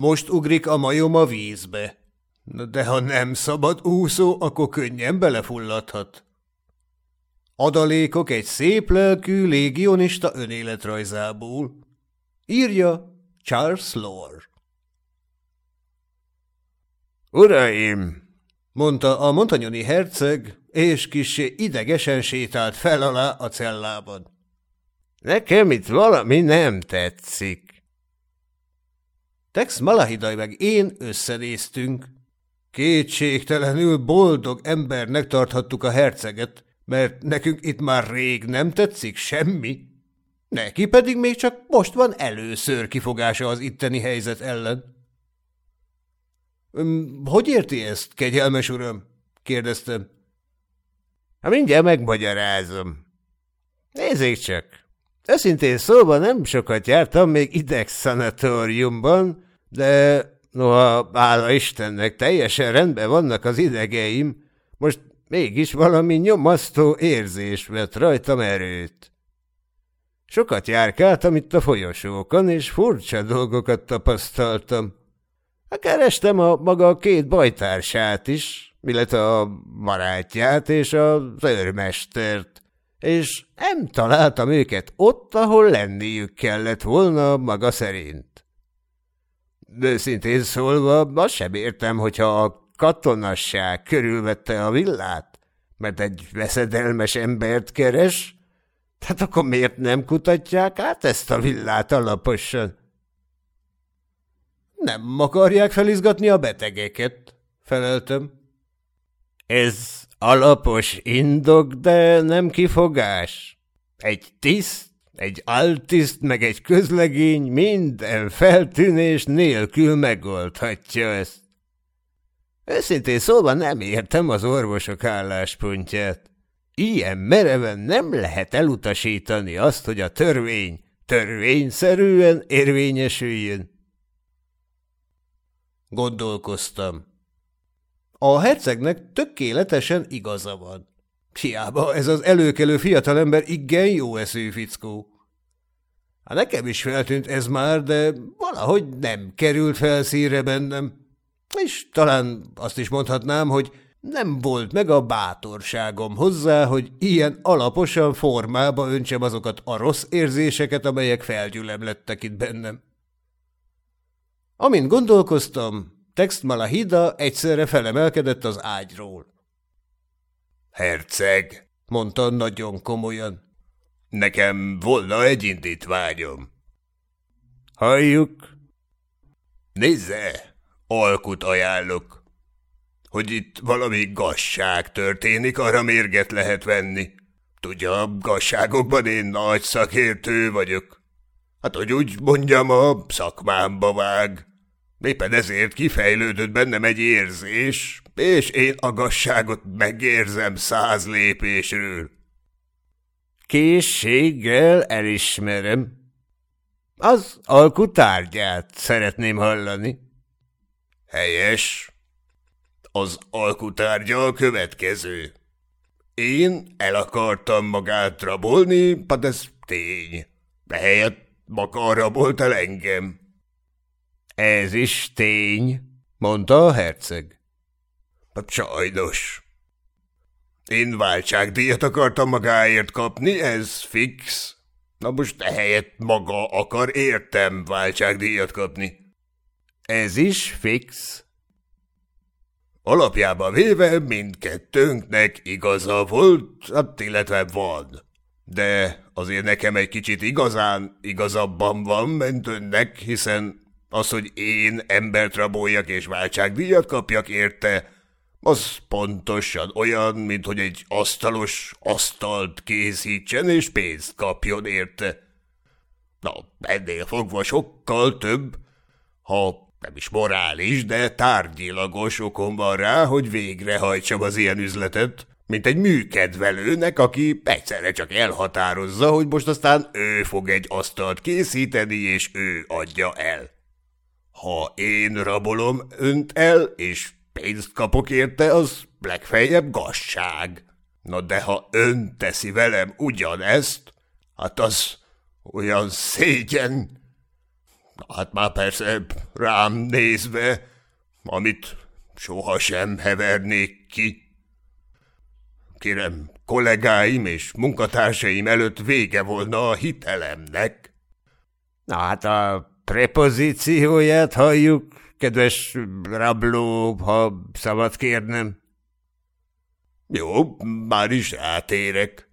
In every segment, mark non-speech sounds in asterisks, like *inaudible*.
Most ugrik a majom a vízbe. De ha nem szabad úszó, akkor könnyen belefulladhat. Adalékok egy szép lelkű légionista önéletrajzából. Írja Charles Lore. Uraim! mondta a montanyoni herceg, és kissé idegesen sétált fel alá a cellában. Nekem itt valami nem tetszik. Tex Malahidaj meg én összenéztünk. Kétségtelenül boldog embernek tarthattuk a herceget, mert nekünk itt már rég nem tetszik semmi. Neki pedig még csak most van először kifogása az itteni helyzet ellen. – Hogy érti ezt, kegyelmes uram? – kérdeztem. – Ha mindjárt megmagyarázom. Nézzék csak! Őszintén szólva nem sokat jártam még ideg szanatóriumban, de noha hála Istennek teljesen rendben vannak az idegeim, most mégis valami nyomasztó érzés vett rajtam erőt. Sokat járkáltam itt a folyosókon, és furcsa dolgokat tapasztaltam. Kerestem a maga két bajtársát is, illetve a barátját és az őrmestert, és nem találtam őket ott, ahol lenniük kellett volna maga szerint. Őszintén szólva, azt sem értem, hogyha a katonasság körülvette a villát, mert egy veszedelmes embert keres, tehát akkor miért nem kutatják át ezt a villát alaposan? Nem akarják felizgatni a betegeket, feleltem. Ez alapos indok, de nem kifogás. Egy tiszt, egy altiszt, meg egy közlegény minden feltűnés nélkül megoldhatja ezt. Őszintén szóval nem értem az orvosok álláspontját. Ilyen mereven nem lehet elutasítani azt, hogy a törvény törvényszerűen érvényesüljön. Gondolkoztam. A hercegnek tökéletesen igaza van. Hiába ez az előkelő fiatalember igen jó eszű fickó. Hát nekem is feltűnt ez már, de valahogy nem került felszíre bennem. És talán azt is mondhatnám, hogy nem volt meg a bátorságom hozzá, hogy ilyen alaposan formába öntsem azokat a rossz érzéseket, amelyek felgyülemlettek itt bennem. Amint gondolkoztam, Text Malahida egyszerre felemelkedett az ágyról. Herceg, mondta nagyon komolyan, nekem volna egy indítványom. Halljuk. Nézze, alkut ajánlok. Hogy itt valami gasság történik, arra mérget lehet venni. Tudja, gasságokban én nagy szakértő vagyok. Hát, hogy úgy mondjam, a szakmámba vág. Éppen ezért kifejlődött bennem egy érzés, és én a gasságot megérzem száz lépésről. Készséggel elismerem. Az alkutárgyát szeretném hallani. Helyes. Az alkutárgya a következő. Én el akartam magát rabolni, hát ez tény. De helyett maga rabolt el engem. Ez is tény, mondta a herceg. Sajnos. Én váltságdíjat akartam magáért kapni, ez fix. Na most ehelyett maga akar értem váltságdíjat kapni. Ez is fix. Alapjában véve mindkettőnknek igaza volt, hát illetve van. De azért nekem egy kicsit igazán igazabban van, mint önnek, hiszen az, hogy én embert raboljak és váltságdíjat kapjak érte, az pontosan olyan, mint hogy egy asztalos asztalt készítsen és pénzt kapjon érte. Na, ennél fogva sokkal több, ha nem is morális, de tárgyilagos okom van rá, hogy végrehajtsam az ilyen üzletet, mint egy műkedvelőnek, aki egyszerre csak elhatározza, hogy most aztán ő fog egy asztalt készíteni, és ő adja el. Ha én rabolom önt el, és pénzt kapok érte, az legfeljebb gasság. Na de ha ön teszi velem ugyanezt, hát az olyan szégyen. Hát már persze rám nézve, amit sohasem hevernék ki. Kérem, kollégáim és munkatársaim előtt vége volna a hitelemnek. Na hát a prepozícióját halljuk, kedves rabló, ha szabad kérnem. Jó, már is rátérek.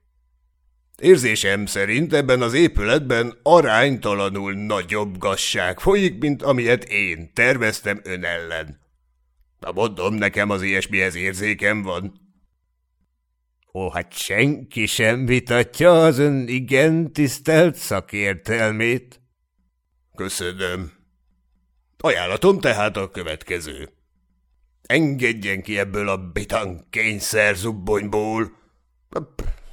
Érzésem szerint ebben az épületben aránytalanul nagyobb gazság folyik, mint amilyet én terveztem ön ellen. Na mondom, nekem az ilyesmihez érzékem van. Ó, hát senki sem vitatja az ön igen tisztelt szakértelmét. Köszönöm. Ajánlatom tehát a következő. Engedjen ki ebből a bitang kényszer zubbonyból.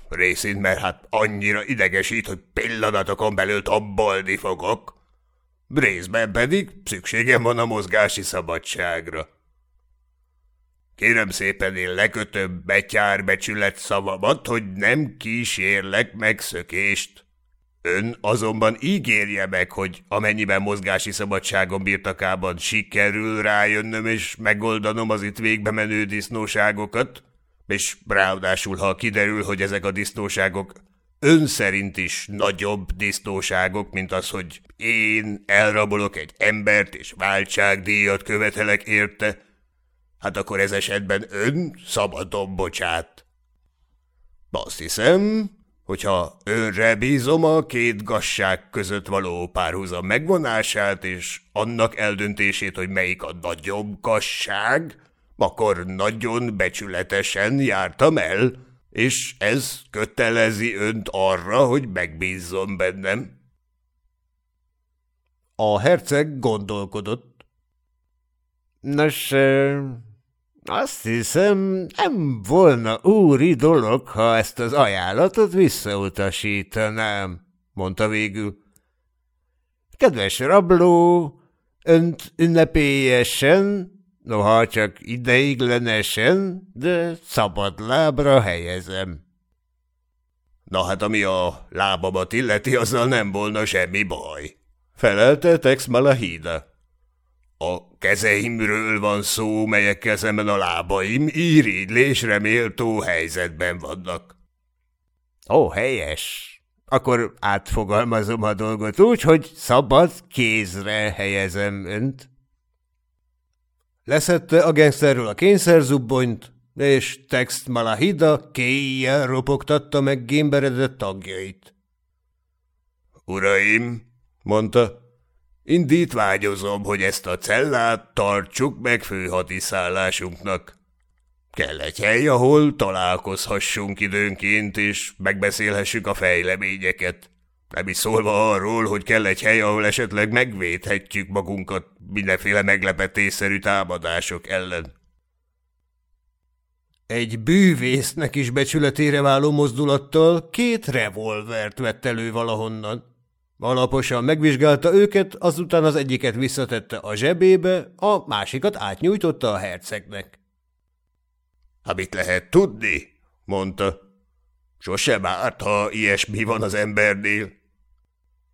Részint, mert hát annyira idegesít, hogy pillanatokon belül tombolni fogok. Részben pedig szükségem van a mozgási szabadságra. Kérem szépen, én lekötöm betyárbecsület szavamat, hogy nem kísérlek megszökést. Ön azonban ígérje meg, hogy amennyiben mozgási szabadságom birtakában sikerül rájönnöm és megoldanom az itt végbe menő disznóságokat, és ráadásul, ha kiderül, hogy ezek a disznóságok ön szerint is nagyobb disznóságok, mint az, hogy én elrabolok egy embert és váltságdíjat követelek érte, hát akkor ez esetben ön szabadon bocsát. Azt hiszem, hogyha önre bízom a két gasság között való párhuzam megvonását és annak eldöntését, hogy melyik a nagyobb gasság, akkor nagyon becsületesen jártam el, és ez kötelezi önt arra, hogy megbízzon bennem. A herceg gondolkodott. Nos, azt hiszem, nem volna úri dolog, ha ezt az ajánlatot visszautasítanám, mondta végül. Kedves rabló, önt ünnepélyesen, noha csak ideiglenesen, de szabad lábra helyezem. Na hát, ami a lábamat illeti, azzal nem volna semmi baj, felelte Tex Malahida. A kezeimről van szó, melyekkel szemben a lábaim írigylésre méltó helyzetben vannak. Ó, helyes. Akkor átfogalmazom a dolgot úgy, hogy szabad kézre helyezem önt. Leszette a gengszerről a kényszerzubbonyt, és Text Malahida kéjjel ropogtatta meg gémberedett tagjait. Uraim, mondta, Indítványozom, hogy ezt a cellát tartsuk meg főhadiszállásunknak. Kell egy hely, ahol találkozhassunk időnként, és megbeszélhessük a fejleményeket. Nem is szólva arról, hogy kell egy hely, ahol esetleg megvédhetjük magunkat mindenféle meglepetésszerű támadások ellen. Egy bűvésznek is becsületére váló mozdulattal két revolvert vett elő valahonnan. Alaposan megvizsgálta őket, azután az egyiket visszatette a zsebébe, a másikat átnyújtotta a hercegnek. – mit lehet tudni? – mondta. – Sosem árt, ha ilyesmi van az embernél.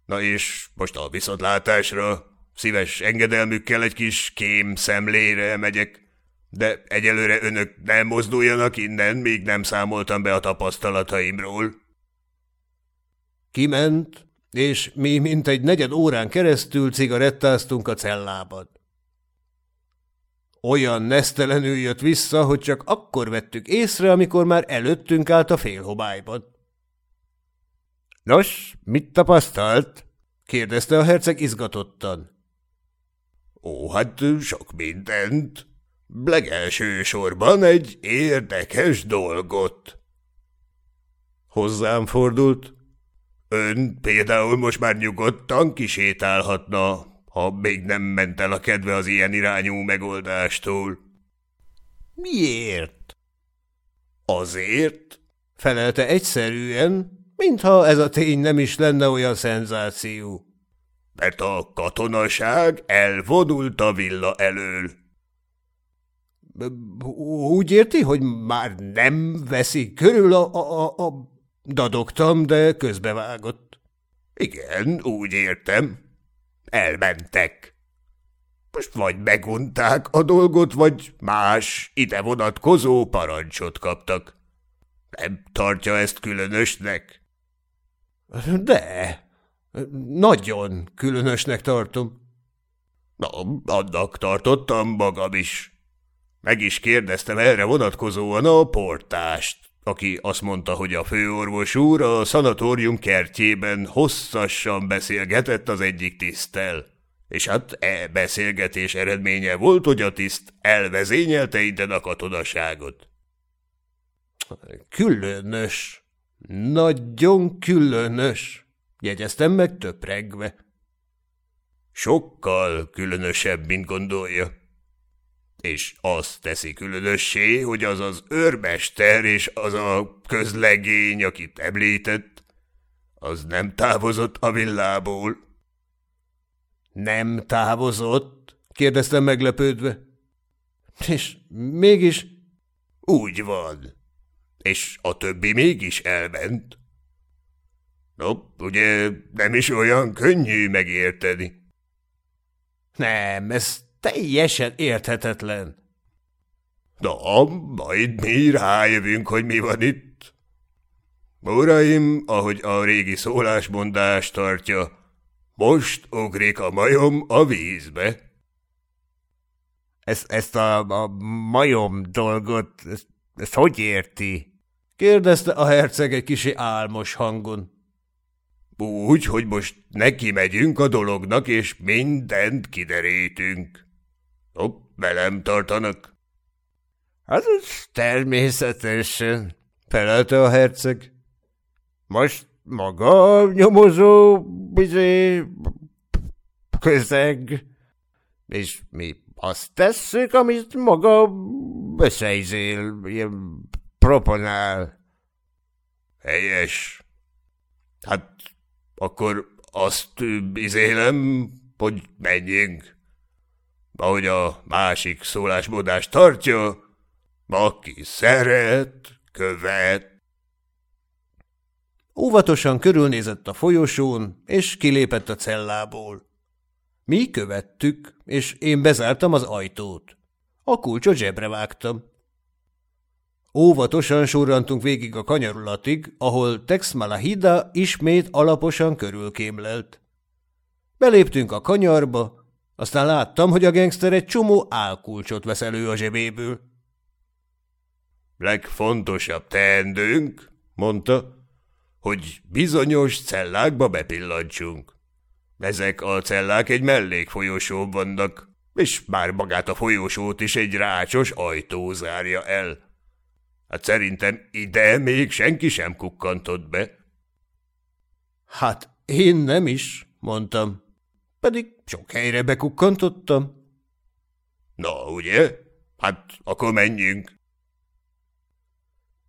Na és most a viszontlátásra szíves engedelmükkel egy kis kém szemlére megyek, de egyelőre önök nem mozduljanak innen, míg nem számoltam be a tapasztalataimról. Kiment, és mi mint egy negyed órán keresztül cigarettáztunk a cellában. Olyan nesztelenül jött vissza, hogy csak akkor vettük észre, amikor már előttünk állt a félhobályban. – Nos, mit tapasztalt? – kérdezte a herceg izgatottan. – Ó, hát sok mindent. Legelső sorban egy érdekes dolgot. Hozzám fordult. Ön például most már nyugodtan kisétálhatna, ha még nem ment el a kedve az ilyen irányú megoldástól. Miért? Azért, felelte egyszerűen, mintha ez a tény nem is lenne olyan szenzáció. Mert a katonaság elvonult a villa elől. Úgy érti, hogy már nem veszi körül a, a, a Dadogtam, de közbevágott. Igen, úgy értem. elmentek. Most vagy megunták a dolgot, vagy más, ide vonatkozó parancsot kaptak. Nem tartja ezt különösnek? De, nagyon különösnek tartom. Na, annak tartottam magam is. Meg is kérdeztem erre vonatkozóan a portást, aki azt mondta, hogy a főorvos úr a szanatórium kertjében hosszasan beszélgetett az egyik tiszttel. És hát e beszélgetés eredménye volt, hogy a tiszt elvezényelte itten a katonaságot. Különös. Nagyon különös. Jegyeztem meg töpregve. Sokkal különösebb, mint gondolja. És azt teszi különössé, hogy az az őrmester és az a közlegény, akit említett, az nem távozott a villából. Nem távozott? kérdeztem meglepődve. És mégis... Úgy van. És a többi mégis elment. No, ugye nem is olyan könnyű megérteni. Nem, ez teljesen érthetetlen. Na, majd mi rájövünk, hogy mi van itt. Uraim, ahogy a régi szólásmondást tartja, most ugrik a majom a vízbe. Ezt, ezt a, a majom dolgot, ezt, ezt hogy érti? kérdezte a herceg egy kisi álmos hangon. Úgy, hogy most neki megyünk a dolognak, és mindent kiderítünk. Hopp, velem tartanak. Az az természetesen, felelte a herceg. Most maga nyomozó bizé közeg, és mi azt tesszük, amit maga összeizél, ilyen proponál. Helyes. Hát akkor azt izélem, hogy menjünk. Ahogy a másik szólásmódás tartja, aki szeret, követ. Óvatosan körülnézett a folyosón, és kilépett a cellából. Mi követtük, és én bezártam az ajtót. A kulcsot zsebre vágtam. Óvatosan sorrantunk végig a kanyarulatig, ahol Tex Malahida ismét alaposan körülkémlelt. Beléptünk a kanyarba, aztán láttam, hogy a gengszter egy csomó álkulcsot vesz elő a zsebéből. Legfontosabb teendőnk, mondta, hogy bizonyos cellákba bepillantsunk. Ezek a cellák egy mellékfolyosón vannak, és már magát a folyosót is egy rácsos ajtó zárja el. Hát szerintem ide még senki sem kukkantott be. Hát én nem is, mondtam. Pedig sok helyre bekukkantottam. Na, ugye? Hát akkor menjünk.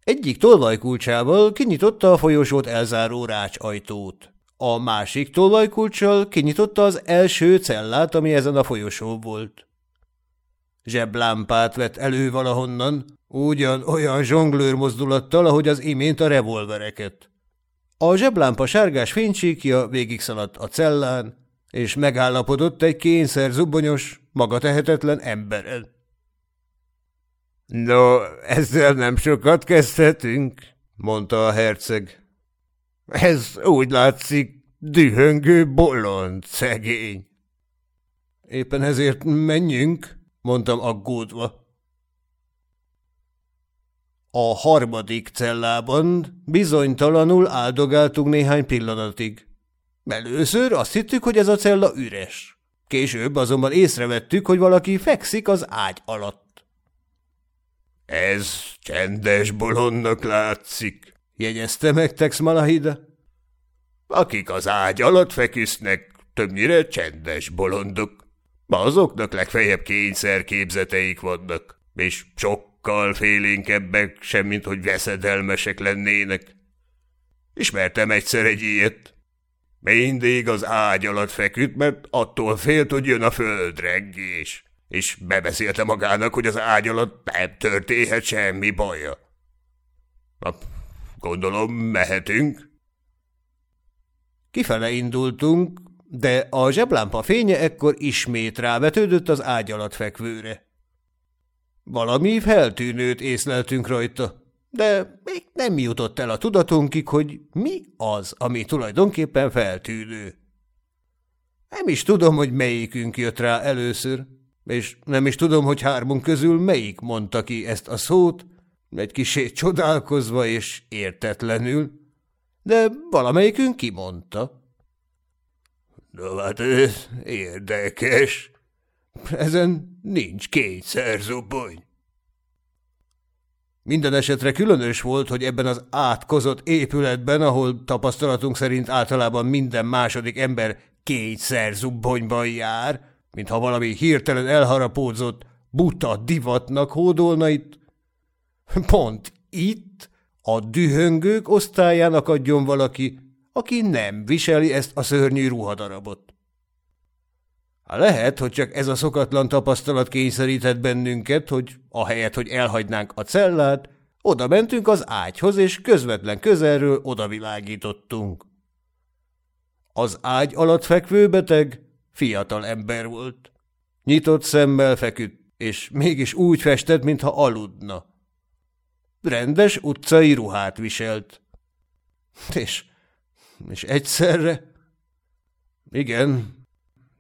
Egyik tolvajkulcsával kinyitotta a folyosót elzáró rács ajtót. A másik tolvajkulcsal kinyitotta az első cellát, ami ezen a folyosón volt. Zseblámpát vett elő valahonnan, ugyan olyan zsonglőr mozdulattal, ahogy az imént a revolvereket. A zseblámpa sárgás fénycsíkja végigszaladt a cellán, és megállapodott egy kényszer zubonyos, magatehetetlen emberen. No, ezzel nem sokat kezdhetünk, mondta a herceg. Ez úgy látszik, dühöngő bolond, szegény. Éppen ezért menjünk, mondtam aggódva. A harmadik cellában bizonytalanul áldogáltunk néhány pillanatig. Először azt hittük, hogy ez a cella üres. Később azonban észrevettük, hogy valaki fekszik az ágy alatt. Ez csendes bolondnak látszik, jegyezte meg Tex Malahida. Akik az ágy alatt feküsznek, többnyire csendes bolondok. Azoknak legfeljebb kényszerképzeteik vannak, és sokkal félénkebbek, semmint hogy veszedelmesek lennének. Ismertem egyszer egy ilyet. Mindig az ágy alatt feküdt, mert attól félt, hogy jön a földrengés, és bebeszélte magának, hogy az ágy alatt nem történhet semmi baja. Na, gondolom, mehetünk? Kifele indultunk, de a zseblámpa fénye ekkor ismét rávetődött az ágy alatt fekvőre. Valami feltűnőt észleltünk rajta, de még nem jutott el a tudatunkig, hogy mi az, ami tulajdonképpen feltűnő. Nem is tudom, hogy melyikünk jött rá először, és nem is tudom, hogy hármunk közül melyik mondta ki ezt a szót, egy kisé csodálkozva és értetlenül, de valamelyikünk kimondta. No hát ez érdekes. Ezen nincs kétszer zubony. Minden esetre különös volt, hogy ebben az átkozott épületben, ahol tapasztalatunk szerint általában minden második ember kétszer zubbonyban jár, mintha valami hirtelen elharapódzott, buta divatnak hódolna itt. Pont itt, a dühöngők osztályának adjon valaki, aki nem viseli ezt a szörnyű ruhadarabot. Lehet, hogy csak ez a szokatlan tapasztalat kényszerített bennünket, hogy ahelyett, hogy elhagynánk a cellát, oda mentünk az ágyhoz, és közvetlen közelről odavilágítottunk. Az ágy alatt fekvő beteg fiatal ember volt. Nyitott szemmel feküdt, és mégis úgy festett, mintha aludna. Rendes utcai ruhát viselt. És, és egyszerre... Igen,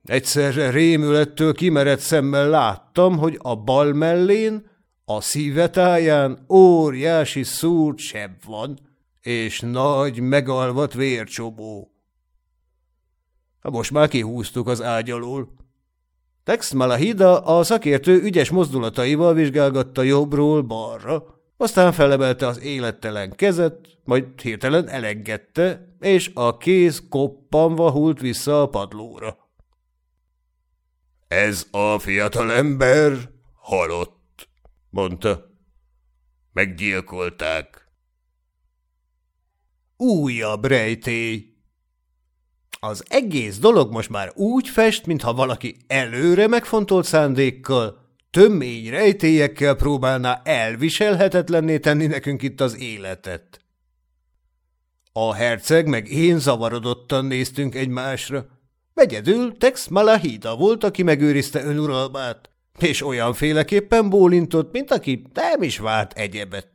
egyszerre rémülettől kimerett szemmel láttam, hogy a bal mellén, a szívetáján óriási szúrt seb van, és nagy megalvat vércsobó. Most már kihúztuk az ágy alól. Tex Malahida a szakértő ügyes mozdulataival vizsgálgatta jobbról balra, aztán felemelte az élettelen kezet, majd hirtelen elengedte, és a kéz koppanva hult vissza a padlóra. Ez a fiatal ember halott, mondta. Meggyilkolták. Újabb rejtély. Az egész dolog most már úgy fest, mintha valaki előre megfontolt szándékkal, tömény rejtélyekkel próbálná elviselhetetlenné tenni nekünk itt az életet. A herceg meg én zavarodottan néztünk egymásra. Egyedül Tex Malahida volt, aki megőrizte önuralmát, és olyanféleképpen bólintott, mint aki nem is várt egyebet.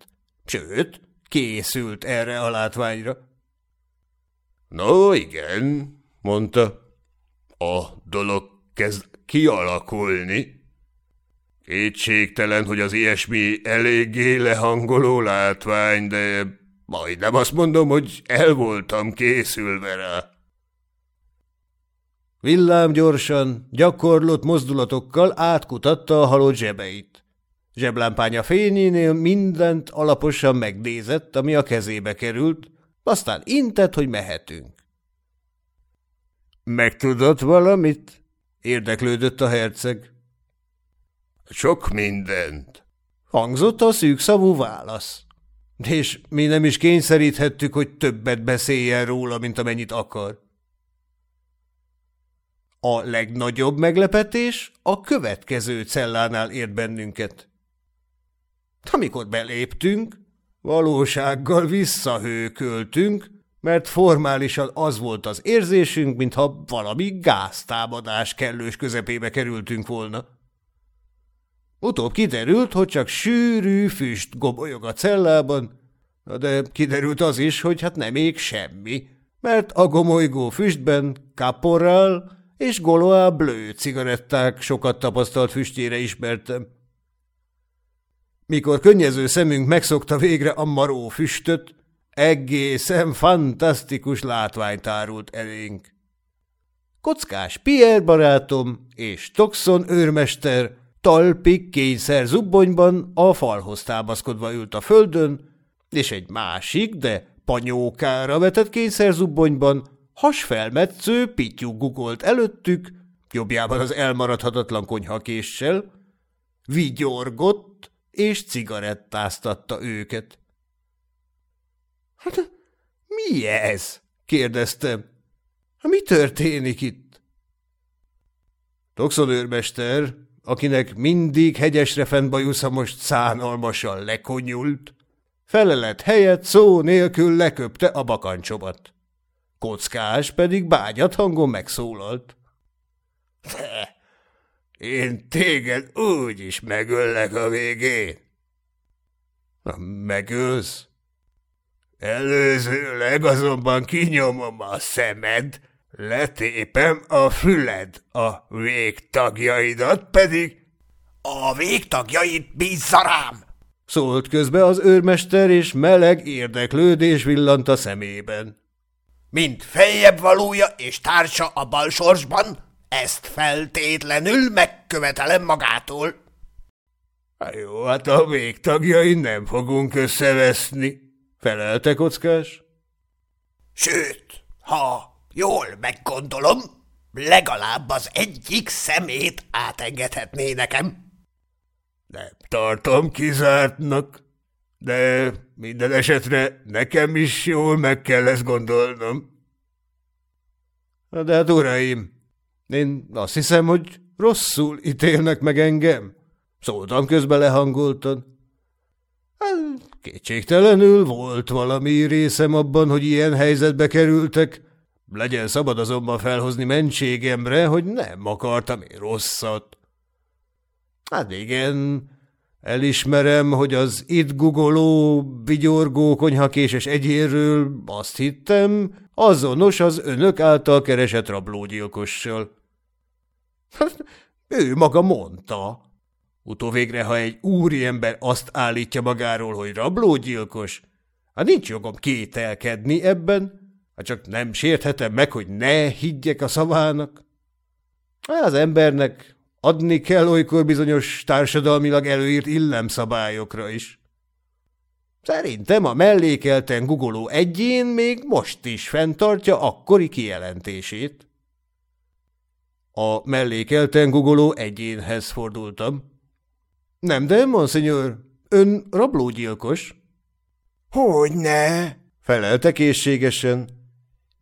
Sőt, készült erre a látványra. No igen, mondta. A dolog kezd kialakulni. Kétségtelen, hogy az ilyesmi eléggé lehangoló látvány, de majdnem azt mondom, hogy el voltam készülve rá. Villám gyorsan, gyakorlott mozdulatokkal átkutatta a halott zsebeit. Zseblámpánya fényénél mindent alaposan megnézett, ami a kezébe került, aztán intett, hogy mehetünk. Megtudott valamit? Érdeklődött a herceg. Sok mindent. Hangzott a szűkszavú válasz. És mi nem is kényszeríthettük, hogy többet beszéljen róla, mint amennyit akar. A legnagyobb meglepetés a következő cellánál ért bennünket. Amikor beléptünk, valósággal visszahőköltünk, mert formálisan az volt az érzésünk, mintha valami gáztámadás kellős közepébe kerültünk volna. Utóbb kiderült, hogy csak sűrű füst gobolyog a cellában, de kiderült az is, hogy hát nem még semmi, mert a gomolygó füstben kaporral és Goloa blő cigaretták sokat tapasztalt füstjére ismertem. Mikor könnyező szemünk megszokta végre a maró füstöt, Egészen fantasztikus látvány tárult elénk. Kockás Pierre barátom és Toxon őrmester talpig kényszer zubbonyban a falhoz támaszkodva ült a földön, és egy másik, de panyókára vetett kényszer zubbonyban hasfelmetsző pityú gugolt előttük, jobbjában az elmaradhatatlan konyhakéssel, vigyorgott és cigarettáztatta őket. Hát mi ez? kérdeztem. Mi történik itt? Toxon őrmester, akinek mindig hegyesre fent bajusza most szánalmasan lekonyult, felelet helyett szó nélkül leköpte a bakancsomat. Kockás pedig bágyat hangon megszólalt. Én téged úgy is megöllek a végén. Megölsz? Előzőleg azonban kinyomom a szemed, letépem a füled, a végtagjaidat pedig... A végtagjait bízza rám! Szólt közbe az őrmester, és meleg érdeklődés villant a szemében. Mint feljebb valója és társa a balsorsban, ezt feltétlenül megkövetelem magától. Jó, hát a végtagjai nem fogunk összeveszni, felelte kockás. Sőt, ha jól meggondolom, legalább az egyik szemét átengedhetné nekem. Nem tartom kizártnak, de minden esetre nekem is jól meg kell ezt gondolnom. De hát uraim, én azt hiszem, hogy rosszul ítélnek meg engem. Szóltam közbe lehangoltan. Hát, kétségtelenül volt valami részem abban, hogy ilyen helyzetbe kerültek. Legyen szabad azonban felhozni mentségemre, hogy nem akartam én rosszat. Hát igen, elismerem, hogy az itt gugoló, vigyorgó konyhakéses egyéről azt hittem, azonos az önök által keresett rablógyilkossal. Hát, *laughs* ő maga mondta. Utóvégre, ha egy úriember azt állítja magáról, hogy rablógyilkos, hát nincs jogom kételkedni ebben, ha csak nem sérthetem meg, hogy ne higgyek a szavának. Az embernek adni kell olykor bizonyos társadalmilag előírt illemszabályokra is. Szerintem a mellékelten gugoló egyén még most is fenntartja akkori kijelentését. A mellékelten gugoló egyénhez fordultam. Nem, de, monsenyor, ön rablógyilkos? Hogyne, felelte készségesen.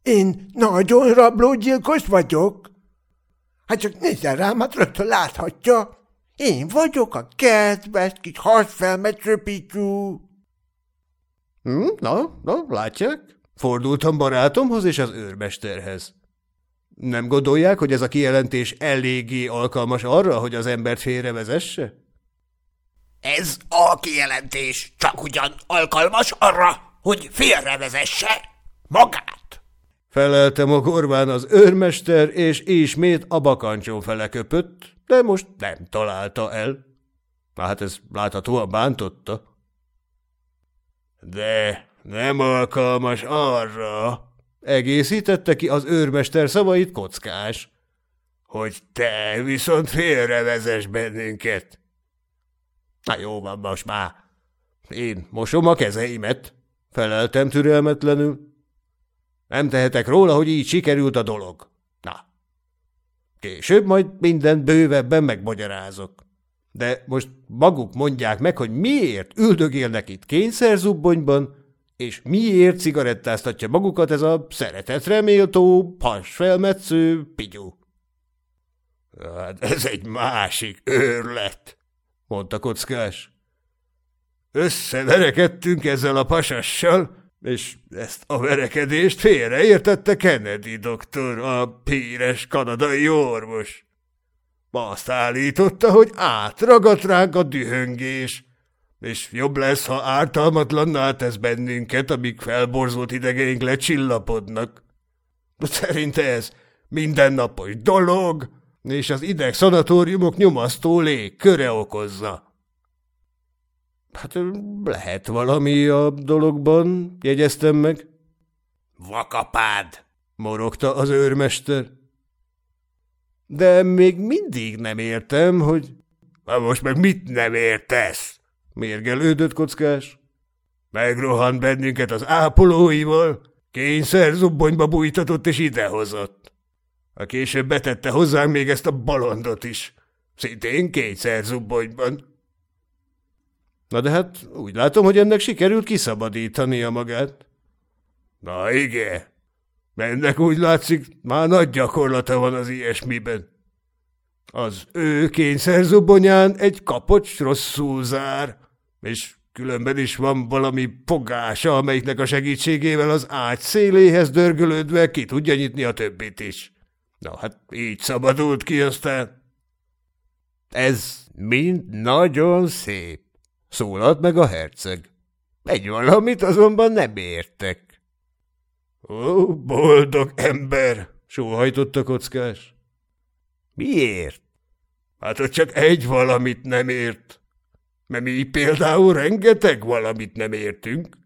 Én nagyon rablógyilkos vagyok. Hát csak nézzen rám, hát rögtön láthatja. Én vagyok a kedves kis hasfelmető pityú. Hm, na, na, látják? Fordultam barátomhoz és az őrmesterhez. Nem gondolják, hogy ez a kijelentés eléggé alkalmas arra, hogy az embert félrevezesse? Ez a kijelentés csak ugyan alkalmas arra, hogy félrevezesse magát. Felelte a az őrmester, és ismét a bakancsó fele de most nem találta el. Hát ez láthatóan bántotta. De nem alkalmas arra, egészítette ki az őrmester szavait kockás, hogy te viszont félrevezes bennünket. Na jó van most már. Én mosom a kezeimet, feleltem türelmetlenül. Nem tehetek róla, hogy így sikerült a dolog. Na. Később majd minden bővebben megmagyarázok. De most maguk mondják meg, hogy miért üldögélnek itt kényszerzubbonyban, és miért cigarettáztatja magukat ez a szeretetre méltó, pasfelmetsző pigyú. Hát ez egy másik őrlet, mondta kockás. Összeverekedtünk ezzel a pasassal, és ezt a verekedést félreértette Kennedy doktor, a píres kanadai orvos. Azt állította, hogy átragadt ránk a dühöngés, és jobb lesz, ha ártalmatlanná tesz bennünket, amíg felborzolt idegeink lecsillapodnak. Szerinte ez mindennapos dolog, és az ideg szanatóriumok nyomasztó légköre okozza. Hát lehet valami a dologban, jegyeztem meg. Vakapád, morogta az őrmester. De még mindig nem értem, hogy... Na most meg mit nem értesz? Mérgelődött kockás. Megrohan bennünket az ápolóival, kényszer zubbonyba bújtatott és idehozott. A később betette hozzánk még ezt a balondot is. Szintén kényszer zubbonyban. Na de hát úgy látom, hogy ennek sikerült kiszabadítania magát. Na igen. Ennek úgy látszik, már nagy gyakorlata van az ilyesmiben. Az ő kényszerzubonyán egy kapocs rosszul zár, és Különben is van valami fogása, amelyiknek a segítségével az ágy széléhez dörgölődve ki tudja nyitni a többit is. Na hát így szabadult ki aztán. Ez mind nagyon szép, szólalt meg a herceg. Egy valamit azonban nem értek. Ó, boldog ember, sóhajtott a kockás. Miért? Hát, hogy csak egy valamit nem ért. Mert mi például rengeteg valamit nem értünk.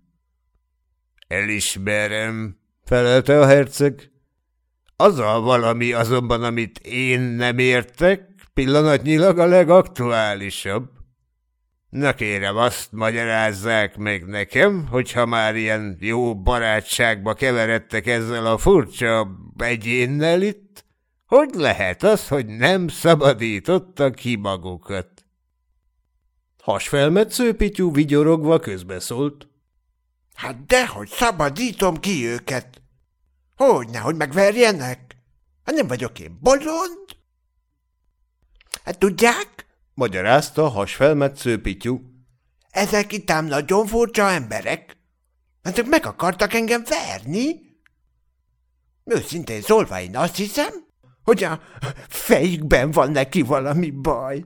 Elismerem, felelte a herceg. Az a valami azonban, amit én nem értek, pillanatnyilag a legaktuálisabb. Na kérem, azt magyarázzák meg nekem, hogyha már ilyen jó barátságba keveredtek ezzel a furcsa egyénnel itt, hogy lehet az, hogy nem szabadítottak ki magukat? Hasfelmetsző Pityu vigyorogva közbeszólt. Hát dehogy szabadítom ki őket. Hogyne, hogy megverjenek? Hát nem vagyok én bolond? Hát tudják? Magyarázta hasfelmetsző Pityu. Ezek itt ám nagyon furcsa emberek. Ők meg akartak engem verni? Őszintén szólva én azt hiszem, hogy a fejükben van neki valami baj.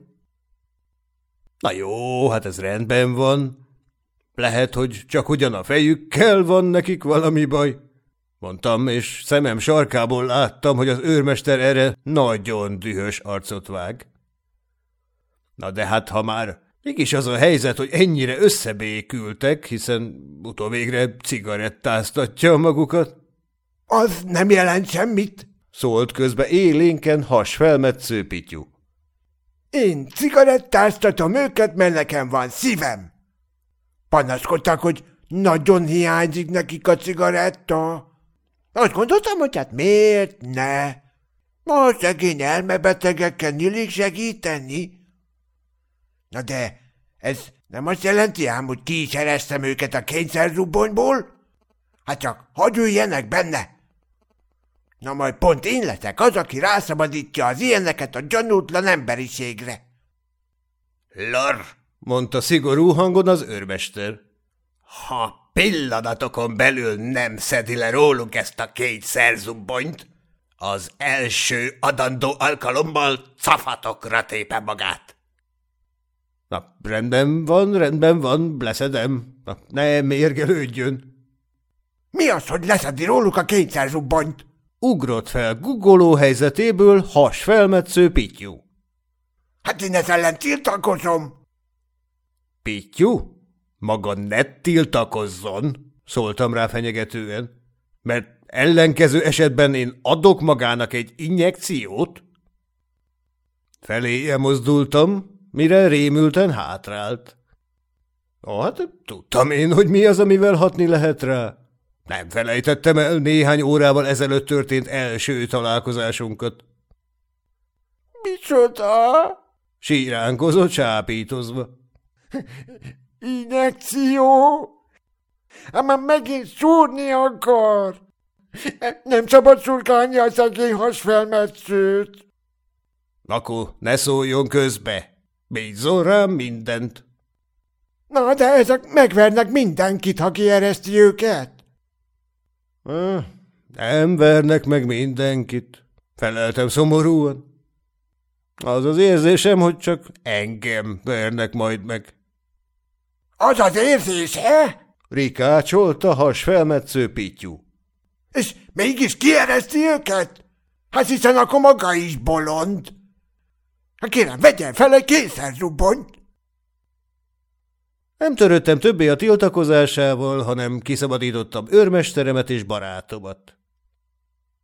Na jó, hát ez rendben van. Lehet, hogy csak ugyan a fejükkel van nekik valami baj. Mondtam, és szemem sarkából láttam, hogy az őrmester erre nagyon dühös arcot vág. Na de hát, ha már mégis az a helyzet, hogy ennyire összebékültek, hiszen utóvégre cigarettáztatja magukat. Az nem jelent semmit, szólt közbe élénken hasfelmetsző Pityu. Én cigarettáztatom őket, mert nekem van szívem. Panaszkodtak, hogy nagyon hiányzik nekik a cigaretta. Azt gondoltam, hogy hát miért ne? A szegény elmebetegekkel nyílik segíteni. Na de ez nem azt jelenti ám, hogy ki is eresztem őket a kényszerzubonyból? Hát csak hagyj üljenek benne. Na majd pont én leszek az, aki rászabadítja az ilyeneket a gyanútlan emberiségre. Lar, mondta szigorú hangon az őrmester. Ha pillanatokon belül nem szedi le róluk ezt a két szerzumbonyt, az első adandó alkalommal cafatokra tépe magát. Na, rendben van, rendben van, leszedem. Na, ne mérgelődjön. Mi az, hogy leszedi róluk a kényszerzubbonyt? Ugrott fel guggoló helyzetéből hasfelmetsző Pityu. Hát én ezzel ellen tiltakozom. Pityu? Maga ne tiltakozzon, szóltam rá fenyegetően, mert ellenkező esetben én adok magának egy injekciót. Feléje mozdultam, mire rémülten hátrált. Ó, hát tudtam én, hogy mi az, amivel hatni lehet rá. Nem felejtettem el néhány órával ezelőtt történt első találkozásunkat. Micsoda? Síránkozott csápítozva. Injekció? Ám megint szúrni akar. Nem szabad szurkálni a szegény hasfelmetszőt. Akkor ne szóljon közbe. Bízzon rám mindent. Na, de ezek megvernek mindenkit, ha kiereszti őket. Nem vernek meg mindenkit, feleltem szomorúan. Az az érzésem, hogy csak engem vernek majd meg. Az az érzése? Rikácsolta hasfelmetsző Pityu. És mégis kiereszti őket? Hát hiszen akkor maga is bolond. Hát kérem, vegyen fel egy kényszerzubonyt. Nem törődtem többé a tiltakozásával, hanem kiszabadítottam őrmesteremet és barátomat.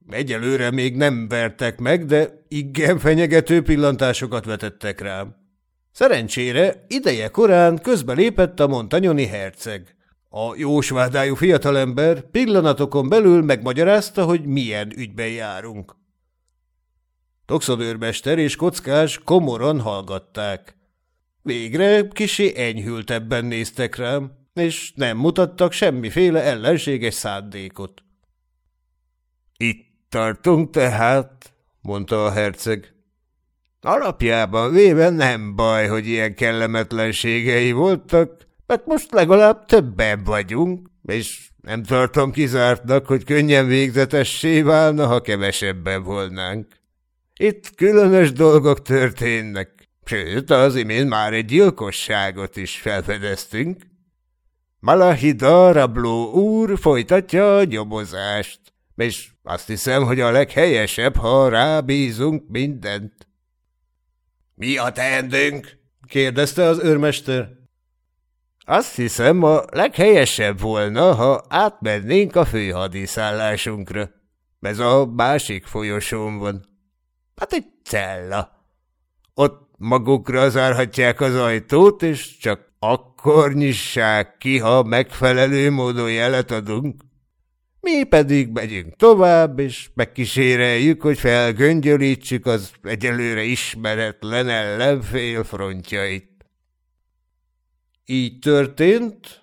Egyelőre még nem vertek meg, de igen fenyegető pillantásokat vetettek rám. Szerencsére ideje korán közbelépett a montanyoni herceg. A jósvádájú fiatalember pillanatokon belül megmagyarázta, hogy milyen ügyben járunk. Toxodőrmester és kockás komoran hallgatták. Végre kisé enyhültebben néztek rám, és nem mutattak semmiféle ellenséges szándékot. Itt tartunk tehát, mondta a herceg. Alapjában véve nem baj, hogy ilyen kellemetlenségei voltak, mert most legalább többen vagyunk, és nem tartom kizártnak, hogy könnyen végzetessé válna, ha kevesebben volnánk. Itt különös dolgok történnek, sőt, az imént már egy gyilkosságot is felfedeztünk. Malahida Rabló úr folytatja a nyomozást, és azt hiszem, hogy a leghelyesebb, ha rábízunk mindent. – Mi a teendőnk? – kérdezte az őrmester. Azt hiszem, a leghelyesebb volna, ha átmennénk a főhadiszállásunkra. Ez a másik folyosón van. Hát egy cella. Ott magukra zárhatják az ajtót, és csak akkor nyissák ki, ha megfelelő módon jelet adunk. Mi pedig megyünk tovább, és megkíséreljük, hogy felgöngyölítsük az egyelőre ismeretlen ellenfél frontjait. Így történt.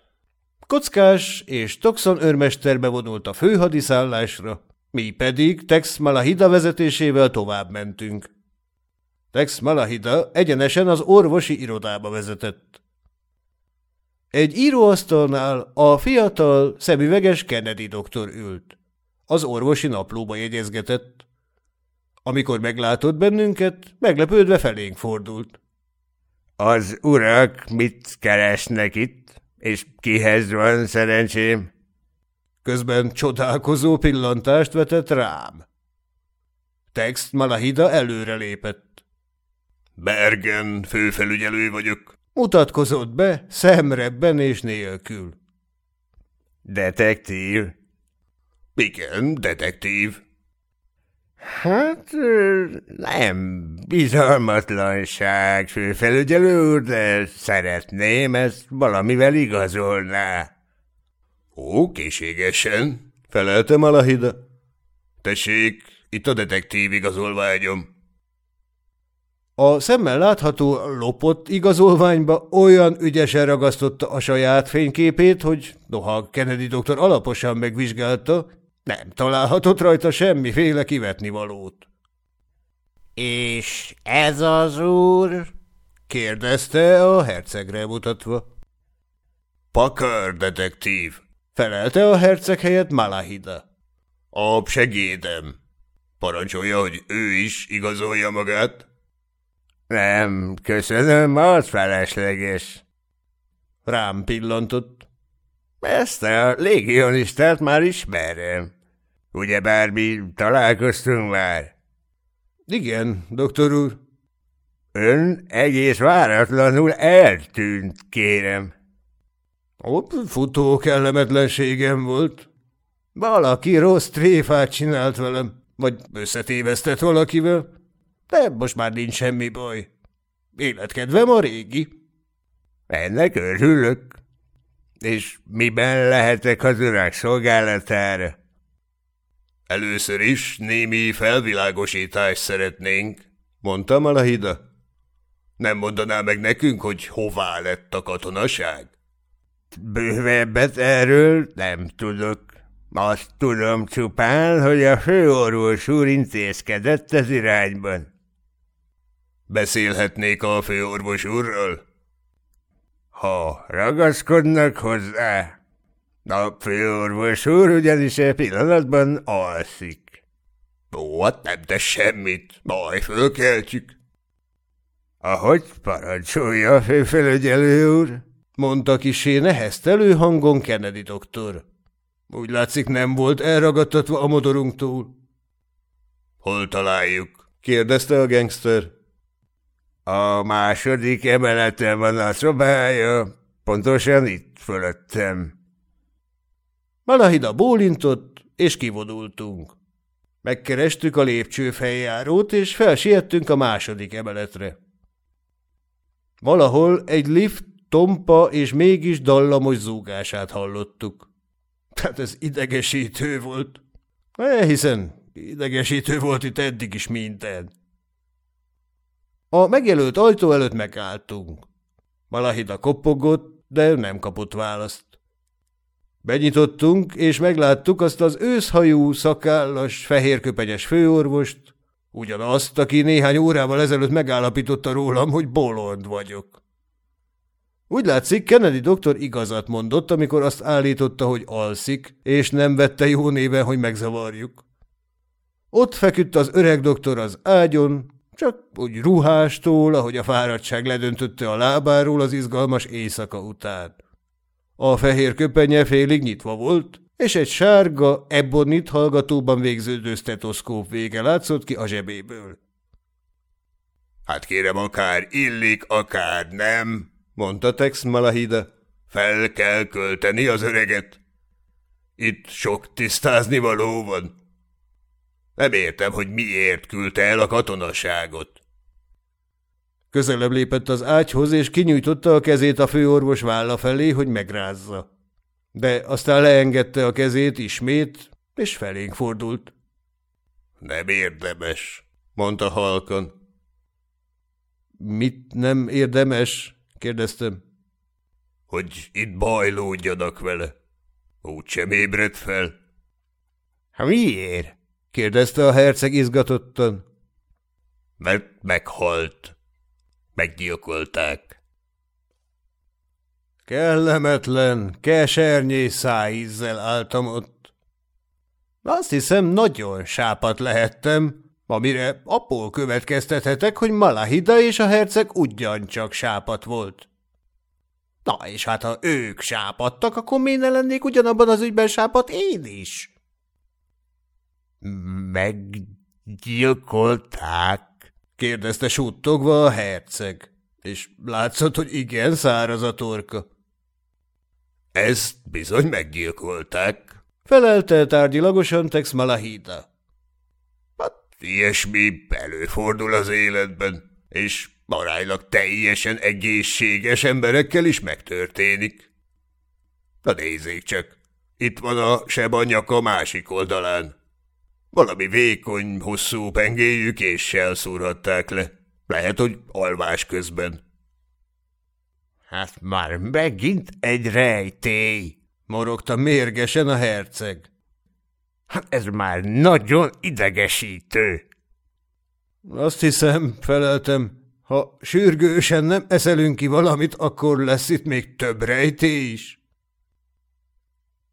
Kockás és Toxon őrmester bevonult a főhadiszállásra, mi pedig Tex Malahida vezetésével tovább mentünk. Tex Malahida egyenesen az orvosi irodába vezetett. Egy íróasztalnál a fiatal, szemüveges Kennedy doktor ült. Az orvosi naplóba jegyezgetett. Amikor meglátott bennünket, meglepődve felénk fordult. Az urak mit keresnek itt, és kihez van szerencsém? Közben csodálkozó pillantást vetett rám. Text Malahida előre lépett. Bergen, főfelügyelő vagyok. Mutatkozott be, szemrebben és nélkül. Detektív? Igen, detektív. Hát nem bizalmatlanság, főfelügyelő úr, de szeretném, ezt valamivel igazolná. Ó, készségesen, feleltem Malahida. Tessék, itt a detektív igazolványom. A szemmel látható lopott igazolványba olyan ügyesen ragasztotta a saját fényképét, hogy noha Kennedy doktor alaposan megvizsgálta, nem találhatott rajta semmiféle kivetni valót. És ez az úr? kérdezte a hercegre mutatva. Pakar detektív, felelte a herceg helyett Malahida. A segédem. Parancsolja, hogy ő is igazolja magát? Nem, köszönöm, az felesleges. Rám pillantott. Ezt a légionistát már ismerem. Ugye bármi találkoztunk már? Igen, doktor úr. Ön egész váratlanul eltűnt, kérem. Ott futó kellemetlenségem volt. Valaki rossz tréfát csinált velem, vagy összetévesztett valakivel, de most már nincs semmi baj. Életkedvem a régi. Ennek örülök. És miben lehetek az öreg szolgálatára? Először is némi felvilágosítást szeretnénk, mondta Malahida. Nem mondaná meg nekünk, hogy hová lett a katonaság? Bővebbet erről nem tudok. Azt tudom csupán, hogy a főorvos úr intézkedett az irányban. Beszélhetnék a főorvos úrral? Ha ragaszkodnak hozzá, a főorvos úr ugyanis egy pillanatban alszik. Ó, hát nem tesz semmit, majd fölkeltjük. Ahogy parancsolja a főfelügyelő úr, mondta kisé neheztelő hangon Kennedy doktor. Úgy látszik nem volt elragadtatva a modorunktól. Hol találjuk? kérdezte a gangster. A második emeleten van a szobája, pontosan itt fölöttem. Malahida bólintott, és kivonultunk. Megkerestük a lépcső feljárót, és felsiettünk a második emeletre. Valahol egy lift tompa és mégis dallamos zúgását hallottuk. Tehát ez idegesítő volt. E, hiszen idegesítő volt itt eddig is minden. A megjelölt ajtó előtt megálltunk. Malahida kopogott, de nem kapott választ. Benyitottunk, és megláttuk azt az őszhajú, szakállas, fehérköpenyes főorvost, ugyanazt, aki néhány órával ezelőtt megállapította rólam, hogy bolond vagyok. Úgy látszik, Kennedy doktor igazat mondott, amikor azt állította, hogy alszik, és nem vette jó néven, hogy megzavarjuk. Ott feküdt az öreg doktor az ágyon, csak úgy ruhástól, ahogy a fáradtság ledöntötte a lábáról az izgalmas éjszaka után. A fehér köpenye félig nyitva volt, és egy sárga, ebonit hallgatóban végződő stetoszkóp vége látszott ki a zsebéből. Hát kérem, akár illik, akár nem, mondta Tex Malahida. Fel kell költeni az öreget. Itt sok tisztázni való van. Nem értem, hogy miért küldte el a katonaságot. Közelebb lépett az ágyhoz, és kinyújtotta a kezét a főorvos válla felé, hogy megrázza. De aztán leengedte a kezét ismét, és felénk fordult. Nem érdemes, mondta halkan. Mit nem érdemes? Kérdeztem. Hogy itt bajlódjanak vele. Úgy sem ébredt fel. – Miért? – kérdezte a herceg izgatottan. – Mert meghalt. Meggyilkolták. Kellemetlen, kesernyés szájízzel álltam ott. Azt hiszem, nagyon sápat lehettem, amire abból következtethetek, hogy Malahida és a herceg ugyancsak sápat volt. Na, és hát ha ők sápadtak, akkor miért ne lennék ugyanabban az ügyben sápat én is? Meggyilkolták? kérdezte suttogva a herceg, és látszott, hogy igen száraz a torka. Ezt bizony meggyilkolták, felelte tárgyilagosan Tex Malahida. Ilyesmi előfordul az életben, és aránylag teljesen egészséges emberekkel is megtörténik. Na nézzék csak, itt van a sebanyag a másik oldalán. Valami vékony, hosszú pengéjű késsel szúrhatták le. Lehet, hogy alvás közben. Hát már megint egy rejtély, morogta mérgesen a herceg. Hát ez már nagyon idegesítő. Azt hiszem, feleltem, ha sürgősen nem eszelünk ki valamit, akkor lesz itt még több rejtély is.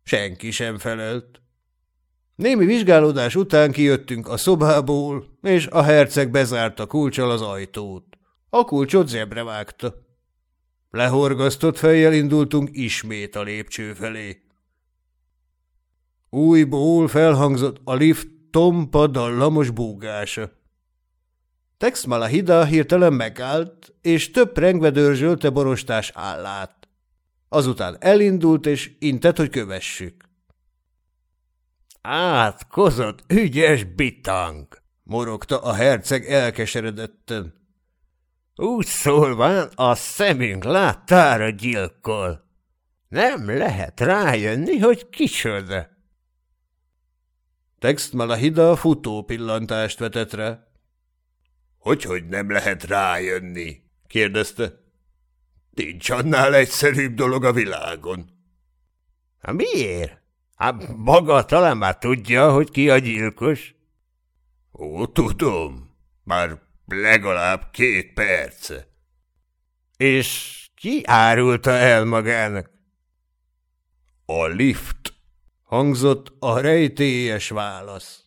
Senki sem felelt. Némi vizsgálódás után kijöttünk a szobából, és a herceg bezárta kulcsal az ajtót. A kulcsot zebre vágta. Lehorgasztott fejjel indultunk ismét a lépcső felé. Újból felhangzott a lift tompa dallamos búgása. Tex Malahida hirtelen megállt, és több rengve dörzsölte borostás állát. Azután elindult, és intett, hogy kövessük. Átkozott ügyes bitang, morogta a herceg elkeseredetten. Úgy szólván a szemünk láttára gyilkol. Nem lehet rájönni, hogy kicsoda. Text Malahida futó pillantást vetett rá. Hogy, hogy nem lehet rájönni? kérdezte. Nincs annál egyszerűbb dolog a világon. – Miért? Hát maga talán már tudja, hogy ki a gyilkos. Ó, tudom. Már legalább két perce. És ki árulta el magának? A lift, hangzott a rejtélyes válasz.